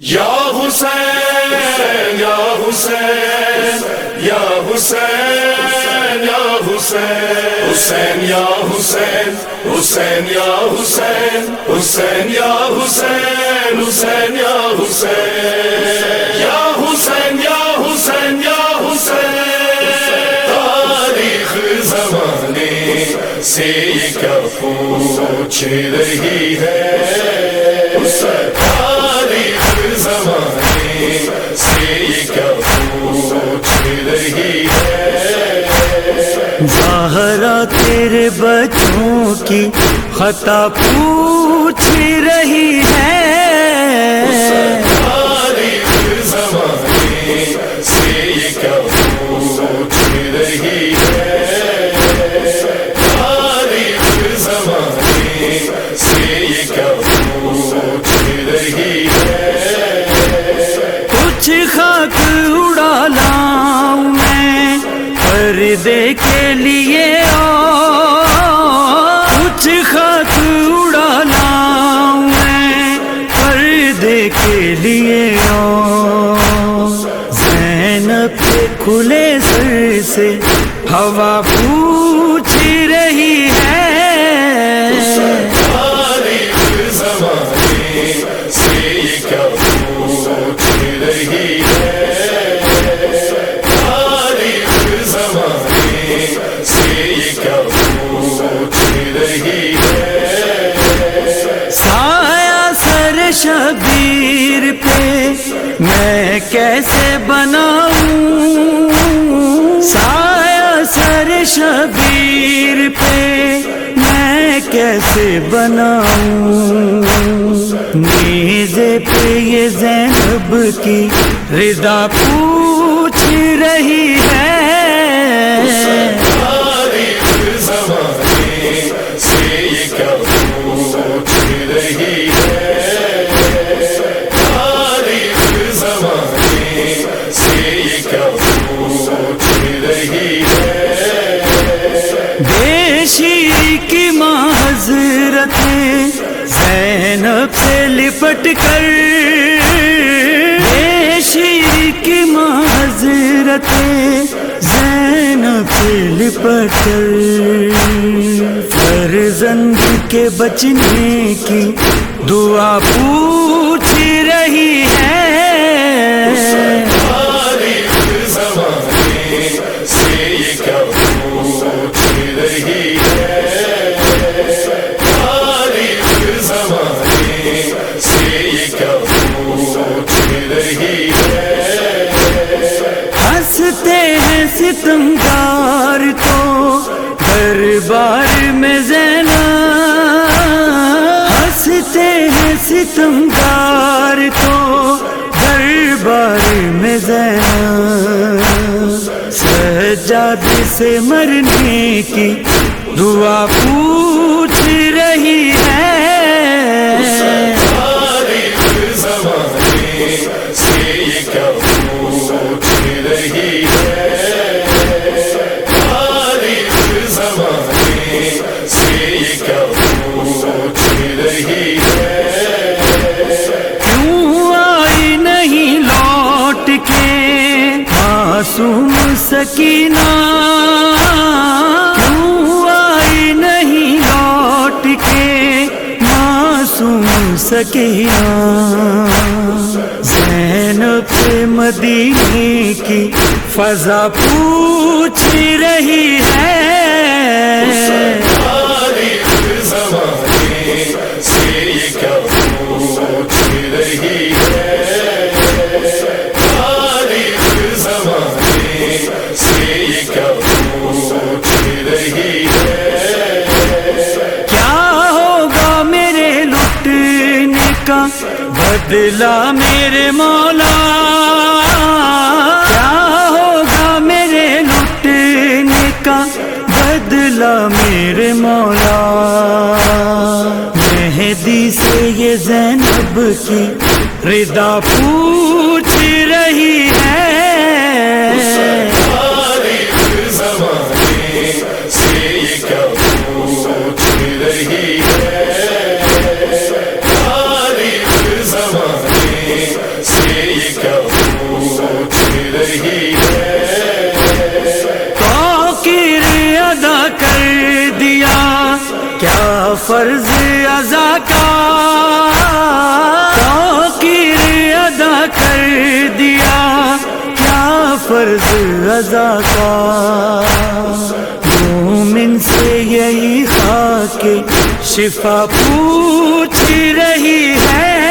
یا حسین یا حسین یا حسین یا حسین حسین یا حسین حسین یا حسین حسین یا حسین حسین یا حسین یا حسین یا حسین یا حسین تاریخ زمانے سے یہ کیا پوچھ رہی ہے زہرا تیرے بچوں کی خطا پوچھ رہی ہے کے لیے کچھ خط اڑا لاؤں میں پردے کے لیے زینب کھلے سر سے ہوا پوچھ رہی شبیر پہ میں کیسے بناؤں؟ سایہ سر شبیر پہ میں کیسے بناؤں؟ نیزے پہ یہ زینب کی رضا پوچھ رہی زینب سے لپٹ کر۔ شیر کی ماں حضرت زینب سے لپٹ کر۔ فرزند کے بچنے کی دعا پوچھ رہی ہے۔ ہنستے ہیں ستمگار تو دربار میں زینا ہنستے ہیں ستمگار تو دربار میں زینا سجاد سے مرنے کی دعا پوچھ معصوم سکینہ کیوں آئی نہیں لوٹ کے معصوم سکینہ؟ زینب مدینے کی فضا پوچھ رہی ہے۔ بدلا میرے مولا، کیا ہوگا میرے لٹنے کا بدلا میرے مولا؟ مہدی سے یہ زینب کی ردا پور کیا فرض ازا کا ادا کر دیا؟ کیا فرض ازا کا؟ مومن سے یہی خاک شفا پوچھ رہی ہے۔